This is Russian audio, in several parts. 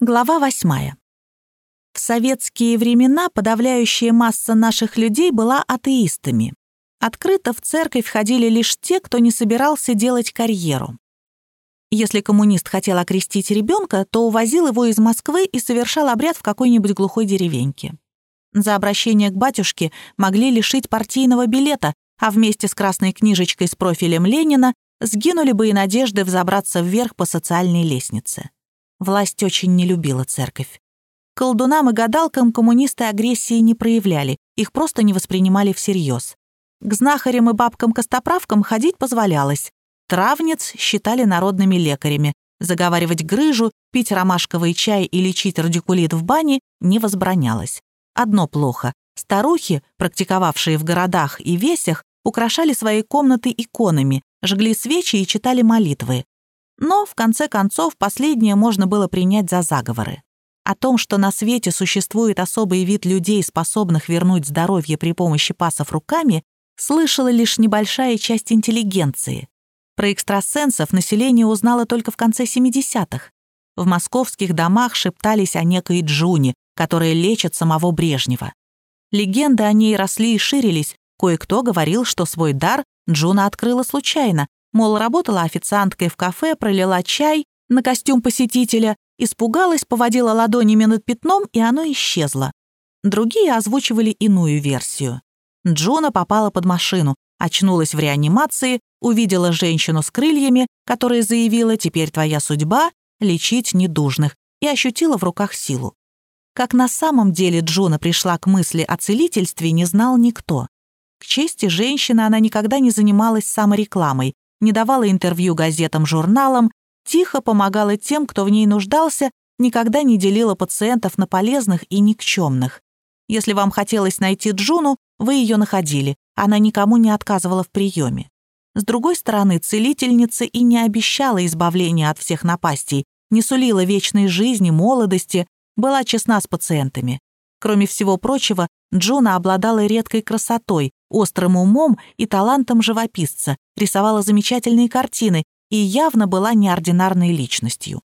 Глава восьмая. В советские времена подавляющая масса наших людей была атеистами. Открыто в церковь ходили лишь те, кто не собирался делать карьеру. Если коммунист хотел окрестить ребенка, то увозил его из Москвы и совершал обряд в какой-нибудь глухой деревеньке. За обращение к батюшке могли лишить партийного билета, а вместе с красной книжечкой с профилем Ленина сгинули бы и надежды взобраться вверх по социальной лестнице. Власть очень не любила церковь. Колдунам и гадалкам коммунисты агрессии не проявляли, их просто не воспринимали всерьез. К знахарям и бабкам-костоправкам ходить позволялось. Травниц считали народными лекарями. Заговаривать грыжу, пить ромашковый чай и лечить радикулит в бане не возбранялось. Одно плохо. Старухи, практиковавшие в городах и весях, украшали свои комнаты иконами, жгли свечи и читали молитвы. Но, в конце концов, последнее можно было принять за заговоры. О том, что на свете существует особый вид людей, способных вернуть здоровье при помощи пасов руками, слышала лишь небольшая часть интеллигенции. Про экстрасенсов население узнало только в конце 70-х. В московских домах шептались о некой Джуне, которая лечит самого Брежнева. Легенды о ней росли и ширились, кое-кто говорил, что свой дар Джуна открыла случайно, Мол, работала официанткой в кафе, пролила чай на костюм посетителя, испугалась, поводила ладонями над пятном, и оно исчезло. Другие озвучивали иную версию. Джона попала под машину, очнулась в реанимации, увидела женщину с крыльями, которая заявила «теперь твоя судьба» — лечить недужных, и ощутила в руках силу. Как на самом деле Джона пришла к мысли о целительстве, не знал никто. К чести женщины она никогда не занималась саморекламой, не давала интервью газетам, журналам, тихо помогала тем, кто в ней нуждался, никогда не делила пациентов на полезных и никчемных. Если вам хотелось найти Джуну, вы ее находили, она никому не отказывала в приеме. С другой стороны, целительница и не обещала избавления от всех напастей, не сулила вечной жизни, молодости, была честна с пациентами. Кроме всего прочего, Джуна обладала редкой красотой, острым умом и талантом живописца, рисовала замечательные картины и явно была неординарной личностью.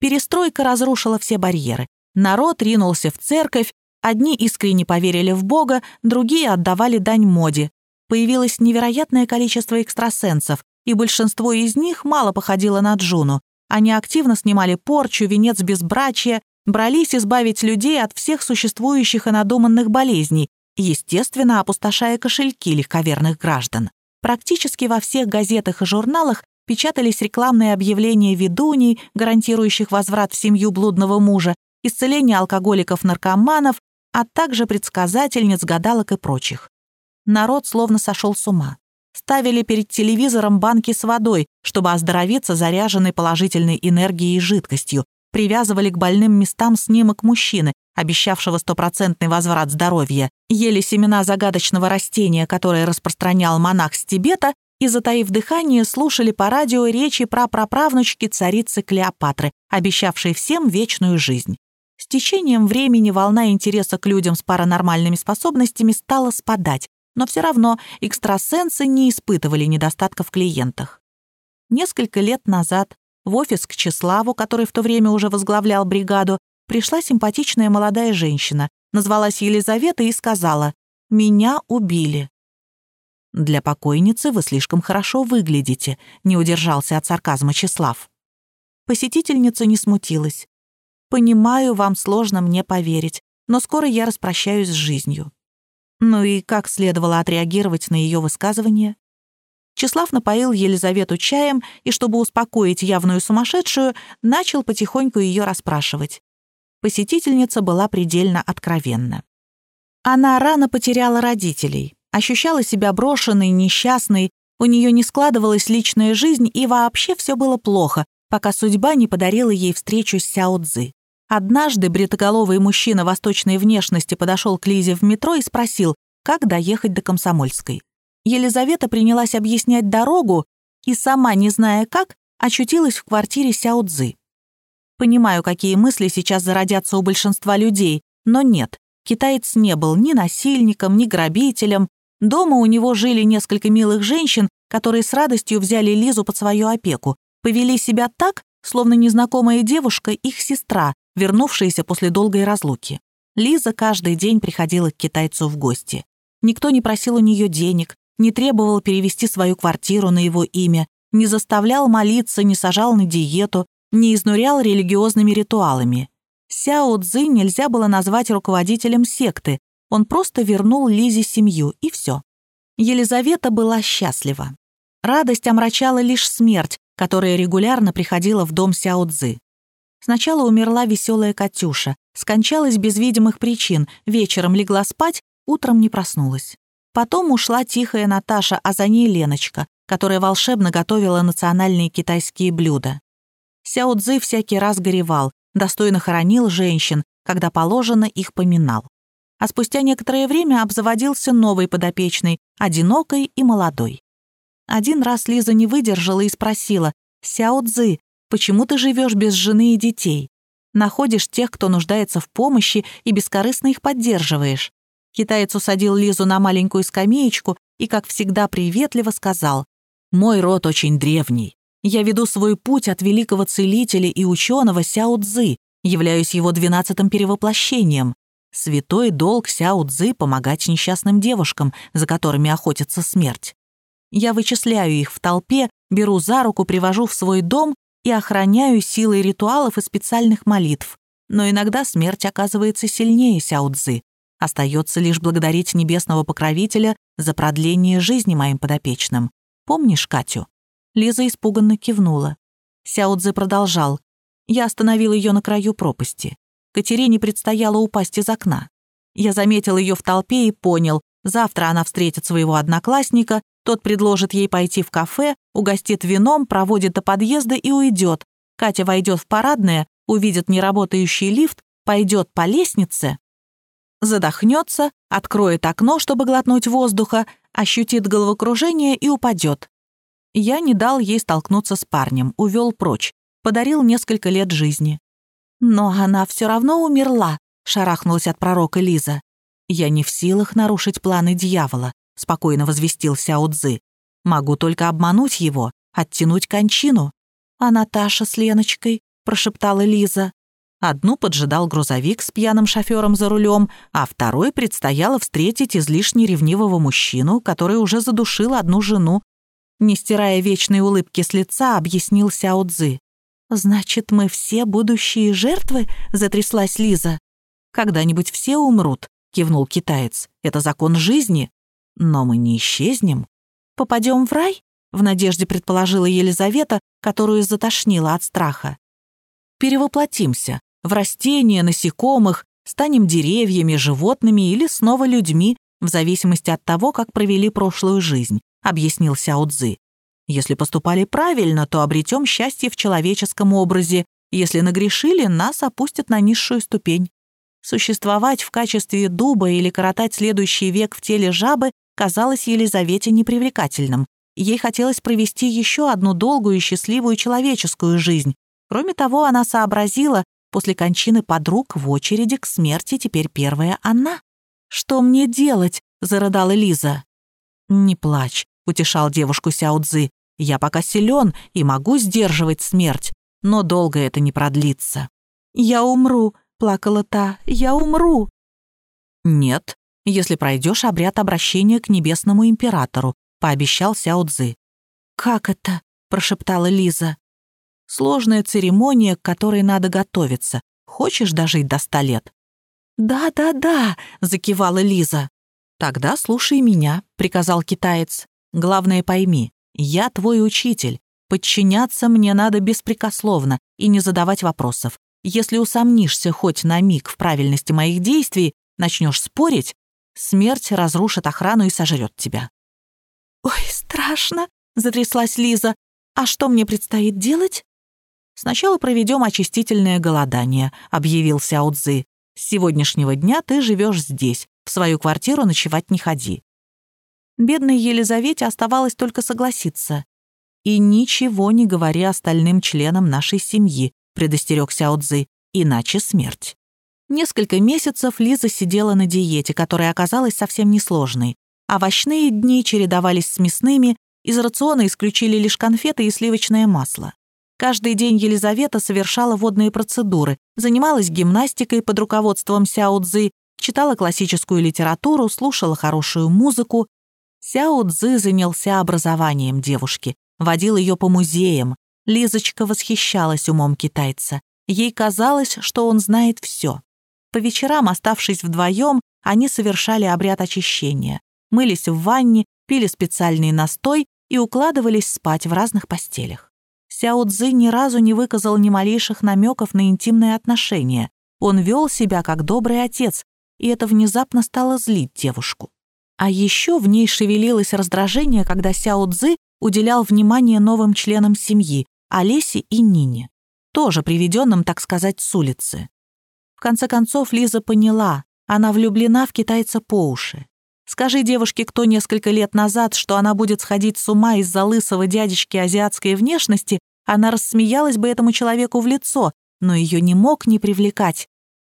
Перестройка разрушила все барьеры. Народ ринулся в церковь, одни искренне поверили в Бога, другие отдавали дань моде. Появилось невероятное количество экстрасенсов, и большинство из них мало походило на Джуну. Они активно снимали порчу, венец безбрачия, брались избавить людей от всех существующих и надуманных болезней, естественно, опустошая кошельки легковерных граждан. Практически во всех газетах и журналах печатались рекламные объявления ведуней, гарантирующих возврат в семью блудного мужа, исцеление алкоголиков-наркоманов, а также предсказательниц, гадалок и прочих. Народ словно сошел с ума. Ставили перед телевизором банки с водой, чтобы оздоровиться заряженной положительной энергией и жидкостью, привязывали к больным местам снимок мужчины, обещавшего стопроцентный возврат здоровья, ели семена загадочного растения, которое распространял монах с Тибета, и, затаив дыхание, слушали по радио речи про праправнучки царицы Клеопатры, обещавшей всем вечную жизнь. С течением времени волна интереса к людям с паранормальными способностями стала спадать, но все равно экстрасенсы не испытывали недостатков в клиентах. Несколько лет назад в офис к Чеславу, который в то время уже возглавлял бригаду, пришла симпатичная молодая женщина, назвалась Елизавета и сказала «Меня убили». «Для покойницы вы слишком хорошо выглядите», — не удержался от сарказма Чеслав. Посетительница не смутилась. «Понимаю, вам сложно мне поверить, но скоро я распрощаюсь с жизнью». Ну и как следовало отреагировать на ее высказывание? Числав напоил Елизавету чаем и, чтобы успокоить явную сумасшедшую, начал потихоньку ее расспрашивать. Посетительница была предельно откровенна. Она рано потеряла родителей, ощущала себя брошенной, несчастной, у нее не складывалась личная жизнь и вообще все было плохо, пока судьба не подарила ей встречу с Сяо Цзы. Однажды бритоголовый мужчина восточной внешности подошел к Лизе в метро и спросил, как доехать до Комсомольской. Елизавета принялась объяснять дорогу и, сама не зная как, очутилась в квартире Сяо Цзы. Понимаю, какие мысли сейчас зародятся у большинства людей, но нет, китаец не был ни насильником, ни грабителем. Дома у него жили несколько милых женщин, которые с радостью взяли Лизу под свою опеку, повели себя так, словно незнакомая девушка их сестра, вернувшаяся после долгой разлуки. Лиза каждый день приходила к китайцу в гости. Никто не просил у нее денег, не требовал перевести свою квартиру на его имя, не заставлял молиться, не сажал на диету, не изнурял религиозными ритуалами. Сяо Цзы нельзя было назвать руководителем секты, он просто вернул Лизе семью, и все. Елизавета была счастлива. Радость омрачала лишь смерть, которая регулярно приходила в дом Сяо Цзы. Сначала умерла веселая Катюша, скончалась без видимых причин, вечером легла спать, утром не проснулась. Потом ушла тихая Наташа, а за ней Леночка, которая волшебно готовила национальные китайские блюда. Сяо Цзы всякий раз горевал, достойно хоронил женщин, когда положено их поминал. А спустя некоторое время обзаводился новой подопечной, одинокой и молодой. Один раз Лиза не выдержала и спросила, «Сяо Цзы, почему ты живешь без жены и детей? Находишь тех, кто нуждается в помощи, и бескорыстно их поддерживаешь. Китаец усадил Лизу на маленькую скамеечку и, как всегда, приветливо сказал, «Мой род очень древний. Я веду свой путь от великого целителя и ученого Сяо Цзы, являюсь его двенадцатым перевоплощением. Святой долг Сяо Цзы помогать несчастным девушкам, за которыми охотится смерть. Я вычисляю их в толпе, беру за руку, привожу в свой дом и охраняю силой ритуалов и специальных молитв. Но иногда смерть оказывается сильнее Сяо Цзы, Остается лишь благодарить небесного покровителя за продление жизни моим подопечным. Помнишь Катю?» Лиза испуганно кивнула. Сяодзе продолжал. Я остановил ее на краю пропасти. Катерине предстояло упасть из окна. Я заметил ее в толпе и понял, завтра она встретит своего одноклассника, тот предложит ей пойти в кафе, угостит вином, проводит до подъезда и уйдет. Катя войдет в парадное, увидит неработающий лифт, пойдет по лестнице, задохнется, откроет окно, чтобы глотнуть воздуха, ощутит головокружение и упадет. Я не дал ей столкнуться с парнем, увел прочь, подарил несколько лет жизни. Но она все равно умерла, шарахнулась от пророка Лиза. Я не в силах нарушить планы дьявола, спокойно возвестил Сяо Цзы. Могу только обмануть его, оттянуть кончину. А Наташа с Леночкой, прошептала Лиза. Одну поджидал грузовик с пьяным шофером за рулем, а второй предстояло встретить излишне ревнивого мужчину, который уже задушил одну жену. Не стирая вечной улыбки с лица, объяснил Сяо Цзы. «Значит, мы все будущие жертвы?» — затряслась Лиза. «Когда-нибудь все умрут», — кивнул китаец. «Это закон жизни. Но мы не исчезнем. Попадем в рай?» — в надежде предположила Елизавета, которую затошнила от страха. «Перевоплотимся», в растения, насекомых, станем деревьями, животными или снова людьми, в зависимости от того, как провели прошлую жизнь, объяснил Сяо Цзы. Если поступали правильно, то обретем счастье в человеческом образе. Если нагрешили, нас опустят на низшую ступень. Существовать в качестве дуба или коротать следующий век в теле жабы казалось Елизавете непривлекательным. Ей хотелось провести еще одну долгую и счастливую человеческую жизнь. Кроме того, она сообразила, После кончины подруг в очереди к смерти теперь первая она. «Что мне делать?» — зарыдала Лиза. «Не плачь», — утешал девушку Сяо Цзы. «Я пока силен и могу сдерживать смерть, но долго это не продлится». «Я умру», — плакала та, — «я умру». «Нет, если пройдешь обряд обращения к небесному императору», — пообещал Сяо Цзы. «Как это?» — прошептала Лиза. Сложная церемония, к которой надо готовиться. Хочешь дожить до ста лет?» «Да-да-да», — закивала Лиза. «Тогда слушай меня», — приказал китаец. «Главное пойми, я твой учитель. Подчиняться мне надо беспрекословно и не задавать вопросов. Если усомнишься хоть на миг в правильности моих действий, начнешь спорить, смерть разрушит охрану и сожрет тебя». «Ой, страшно», — затряслась Лиза. «А что мне предстоит делать?» «Сначала проведем очистительное голодание», — объявил Сяо. «С сегодняшнего дня ты живешь здесь, в свою квартиру ночевать не ходи». Бедной Елизавете оставалось только согласиться. «И ничего не говори остальным членам нашей семьи», — предостерег Сяо Цзы, «иначе смерть». Несколько месяцев Лиза сидела на диете, которая оказалась совсем несложной. Овощные дни чередовались с мясными, из рациона исключили лишь конфеты и сливочное масло. Каждый день Елизавета совершала водные процедуры, занималась гимнастикой под руководством Сяо Цзы, читала классическую литературу, слушала хорошую музыку. Сяо Цзы занялся образованием девушки, водил ее по музеям. Лизочка восхищалась умом китайца. Ей казалось, что он знает все. По вечерам, оставшись вдвоем, они совершали обряд очищения, мылись в ванне, пили специальный настой и укладывались спать в разных постелях. Сяо Цзы ни разу не выказал ни малейших намеков на интимные отношения. Он вел себя как добрый отец, и это внезапно стало злить девушку. А еще в ней шевелилось раздражение, когда Сяо Цзы уделял внимание новым членам семьи, Олесе и Нине, тоже приведенным, так сказать, с улицы. В конце концов, Лиза поняла, она влюблена в китайца по уши. Скажи девушке кто несколько лет назад, что она будет сходить с ума из-за лысого дядечки азиатской внешности, она рассмеялась бы этому человеку в лицо, но ее не мог не привлекать.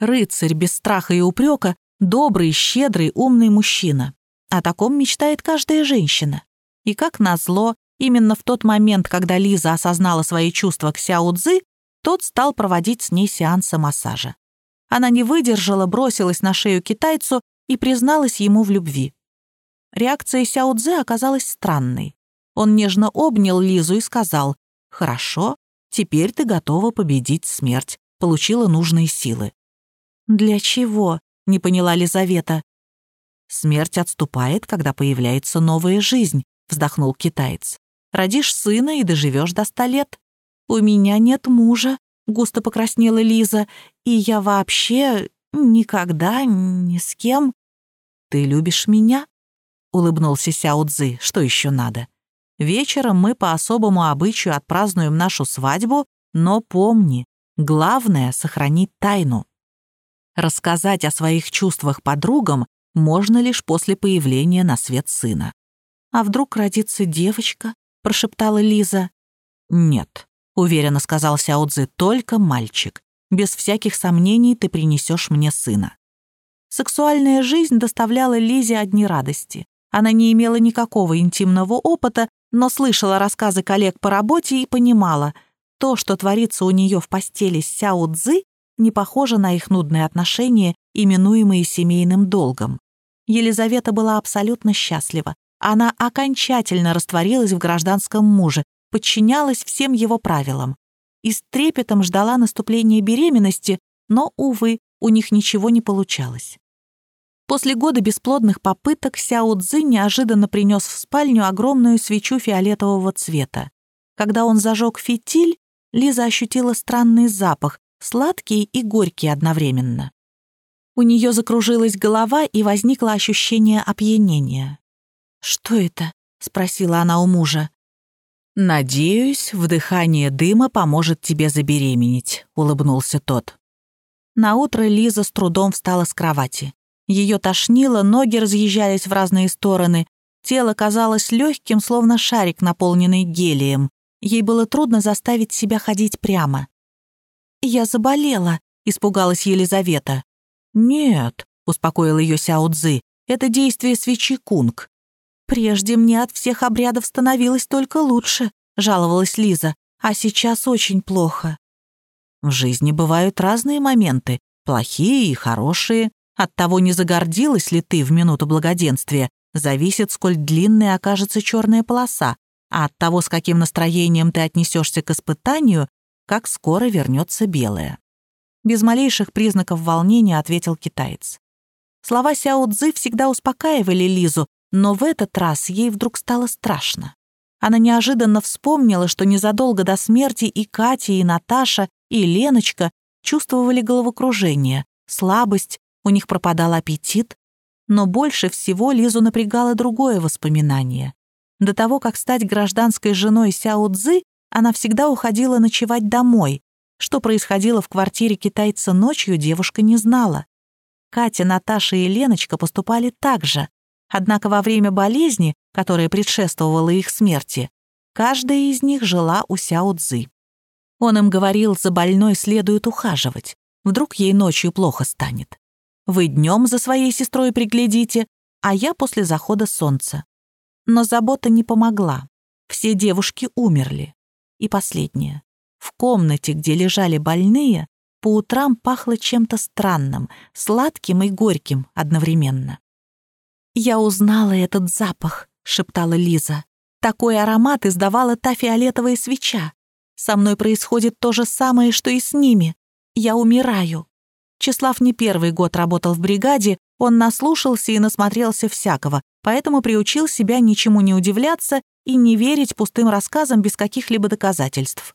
Рыцарь без страха и упрека, добрый, щедрый, умный мужчина. О таком мечтает каждая женщина. И как назло, именно в тот момент, когда Лиза осознала свои чувства к Сяо Цзы, тот стал проводить с ней сеансы массажа. Она не выдержала, бросилась на шею китайцу и призналась ему в любви. Реакция Сяо Цзэ оказалась странной. Он нежно обнял Лизу и сказал, «Хорошо, теперь ты готова победить смерть, получила нужные силы». «Для чего?» — не поняла Лизавета. «Смерть отступает, когда появляется новая жизнь», — вздохнул китаец. «Родишь сына и доживешь до ста лет». «У меня нет мужа», — густо покраснела Лиза, «и я вообще никогда ни с кем...» «Ты любишь меня?» — улыбнулся Сяо Цзы. «Что еще надо? Вечером мы по особому обычаю отпразднуем нашу свадьбу, но помни, главное — сохранить тайну. Рассказать о своих чувствах подругам можно лишь после появления на свет сына. «А вдруг родится девочка?» — прошептала Лиза. «Нет», — уверенно сказал Сяо Цзы, — «только мальчик. Без всяких сомнений ты принесешь мне сына». Сексуальная жизнь доставляла Лизе одни радости. Она не имела никакого интимного опыта, но слышала рассказы коллег по работе и понимала, то, что творится у нее в постели с Сяо Цзы, не похоже на их нудные отношения, именуемые семейным долгом. Елизавета была абсолютно счастлива. Она окончательно растворилась в гражданском муже, подчинялась всем его правилам и с трепетом ждала наступления беременности, но, увы, у них ничего не получалось. После года бесплодных попыток Сяо Цзы неожиданно принес в спальню огромную свечу фиолетового цвета. Когда он зажег фитиль, Лиза ощутила странный запах, сладкий и горький одновременно. У нее закружилась голова и возникло ощущение опьянения. «Что это?» — спросила она у мужа. «Надеюсь, вдыхание дыма поможет тебе забеременеть», — улыбнулся тот. Наутро Лиза с трудом встала с кровати. Ее тошнило, ноги разъезжались в разные стороны, тело казалось легким, словно шарик, наполненный гелием. Ей было трудно заставить себя ходить прямо. «Я заболела», — испугалась Елизавета. «Нет», — успокоил ее Сяо Цзы, — «это действие свечи кунг. «Прежде мне от всех обрядов становилось только лучше», — жаловалась Лиза, «а сейчас очень плохо». В жизни бывают разные моменты, плохие и хорошие. От того, не загордилась ли ты в минуту благоденствия, зависит, сколь длинной окажется черная полоса, а от того, с каким настроением ты отнесешься к испытанию, как скоро вернется белая. Без малейших признаков волнения ответил китаец. Слова Сяо Цзы всегда успокаивали Лизу, но в этот раз ей вдруг стало страшно. Она неожиданно вспомнила, что незадолго до смерти и Катя, и Наташа, и Леночка чувствовали головокружение, слабость, у них пропадал аппетит. Но больше всего Лизу напрягало другое воспоминание. До того, как стать гражданской женой Сяо Цзы, она всегда уходила ночевать домой. Что происходило в квартире китайца ночью, девушка не знала. Катя, Наташа и Леночка поступали так же. Однако во время болезни, которая предшествовала их смерти, каждая из них жила у Сяо Цзы. Он им говорил, за больной следует ухаживать. Вдруг ей ночью плохо станет. Вы днем за своей сестрой приглядите, а я после захода солнца. Но забота не помогла. Все девушки умерли. И последнее. В комнате, где лежали больные, по утрам пахло чем-то странным, сладким и горьким одновременно. «Я узнала этот запах», — шептала Лиза. «Такой аромат издавала та фиолетовая свеча. Со мной происходит то же самое, что и с ними. Я умираю». Числав не первый год работал в бригаде, он наслушался и насмотрелся всякого, поэтому приучил себя ничему не удивляться и не верить пустым рассказам без каких-либо доказательств.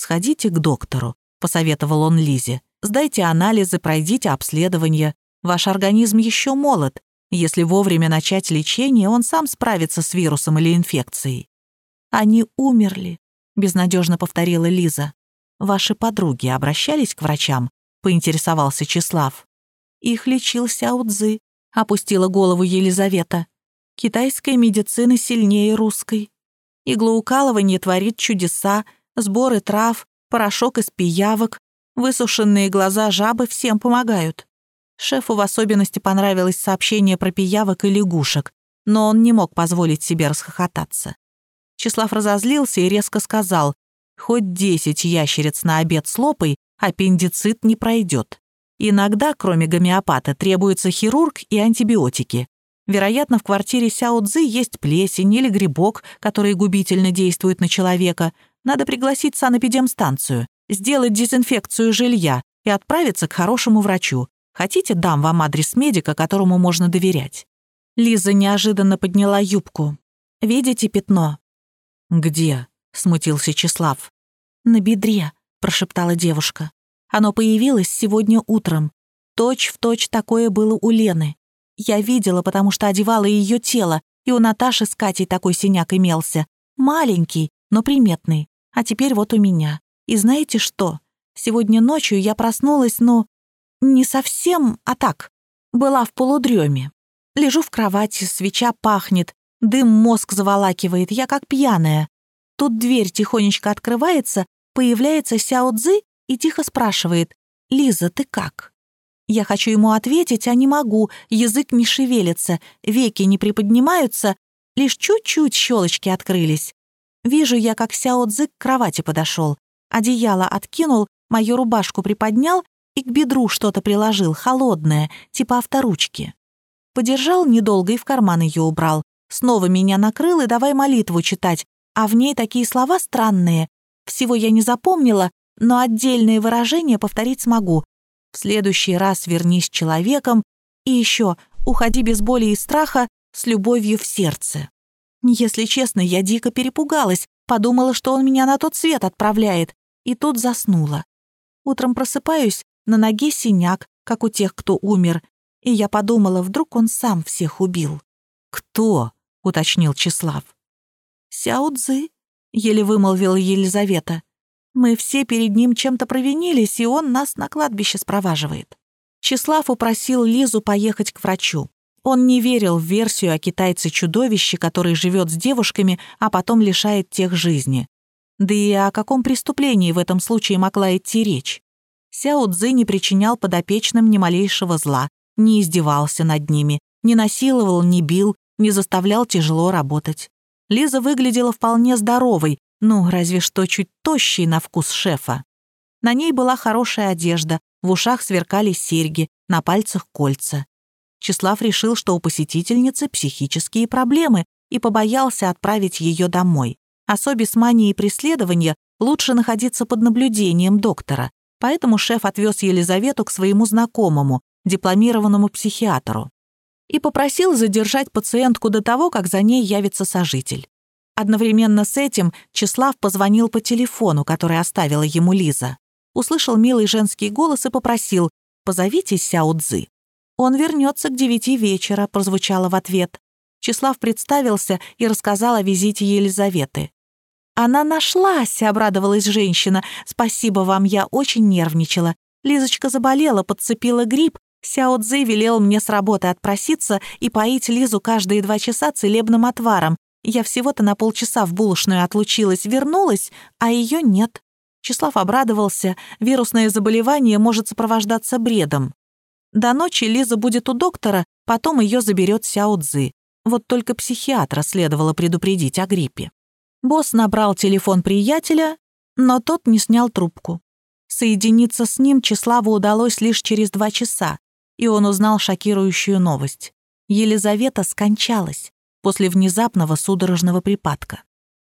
«Сходите к доктору», — посоветовал он Лизе. «Сдайте анализы, пройдите обследование. Ваш организм еще молод. Если вовремя начать лечение, он сам справится с вирусом или инфекцией». «Они умерли», — безнадежно повторила Лиза. «Ваши подруги обращались к врачам?» — поинтересовался Числав. «Их лечил Сяо-Цзы», — опустила голову Елизавета. «Китайская медицина сильнее русской. Иглоукалывание творит чудеса, сборы трав, порошок из пиявок, высушенные глаза жабы всем помогают». Шефу в особенности понравилось сообщение про пиявок и лягушек, но он не мог позволить себе расхохотаться. Числав разозлился и резко сказал, «Хоть десять ящериц на обед с лопой, аппендицит не пройдет. Иногда, кроме гомеопата, требуется хирург и антибиотики. Вероятно, в квартире Сяо Цзы есть плесень или грибок, которые губительно действуют на человека. Надо пригласить санэпидемстанцию, сделать дезинфекцию жилья и отправиться к хорошему врачу. Хотите, дам вам адрес медика, которому можно доверять?» Лиза неожиданно подняла юбку. «Видите пятно?» «Где?» — смутился Числав. «На бедре», — прошептала девушка. «Оно появилось сегодня утром. Точь в точь такое было у Лены. Я видела, потому что одевала ее тело, и у Наташи с Катей такой синяк имелся. Маленький, но приметный. А теперь вот у меня. И знаете что? Сегодня ночью я проснулась, ну, не совсем, а так. Была в полудреме. Лежу в кровати, свеча пахнет, дым мозг заволакивает, я как пьяная. Тут дверь тихонечко открывается, Появляется Сяо Цзы и тихо спрашивает, «Лиза, ты как?» Я хочу ему ответить, а не могу, язык не шевелится, веки не приподнимаются, лишь чуть-чуть щелочки открылись. Вижу я, как Сяо Цзы к кровати подошел, одеяло откинул, мою рубашку приподнял и к бедру что-то приложил, холодное, типа авторучки. Подержал недолго и в карман ее убрал. Снова меня накрыл и давай молитву читать, а в ней такие слова странные, всего я не запомнила, но отдельные выражения повторить смогу. В следующий раз вернись человеком и еще уходи без боли и страха с любовью в сердце. Если честно, я дико перепугалась, подумала, что он меня на тот свет отправляет, и тут заснула. Утром просыпаюсь, на ноге синяк, как у тех, кто умер, и я подумала, вдруг он сам всех убил. «Кто?» — уточнил Числав. «Сяо Цзы», — еле вымолвила Елизавета. «Мы все перед ним чем-то провинились, и он нас на кладбище спроваживает». Числав упросил Лизу поехать к врачу. Он не верил в версию о китайце-чудовище, который живет с девушками, а потом лишает тех жизни. Да и о каком преступлении в этом случае могла идти речь? Сяо Цзы не причинял подопечным ни малейшего зла, не издевался над ними, не насиловал, не бил, не заставлял тяжело работать. Лиза выглядела вполне здоровой, ну, разве что чуть тощей на вкус шефа. На ней была хорошая одежда, в ушах сверкали серьги, на пальцах кольца. Числав решил, что у посетительницы психические проблемы и побоялся отправить ее домой. Особе с манией преследования лучше находиться под наблюдением доктора, поэтому шеф отвез Елизавету к своему знакомому, дипломированному психиатру и попросил задержать пациентку до того, как за ней явится сожитель. Одновременно с этим Числав позвонил по телефону, который оставила ему Лиза. Услышал милый женский голос и попросил «Позовите Сяо Цзы». «Он вернется к девяти вечера», — прозвучало в ответ. Числав представился и рассказал о визите Елизаветы. «Она нашлась», — обрадовалась женщина. «Спасибо вам, я очень нервничала. Лизочка заболела, подцепила грипп, Сяо Цзы велел мне с работы отпроситься и поить Лизу каждые два часа целебным отваром. Я всего-то на полчаса в булочную отлучилась, вернулась, а ее нет. Числав обрадовался, вирусное заболевание может сопровождаться бредом. До ночи Лиза будет у доктора, потом ее заберет Сяо Цзы. Вот только психиатра следовало предупредить о гриппе. Босс набрал телефон приятеля, но тот не снял трубку. Соединиться с ним Числаву удалось лишь через два часа, и он узнал шокирующую новость. Елизавета скончалась после внезапного судорожного припадка.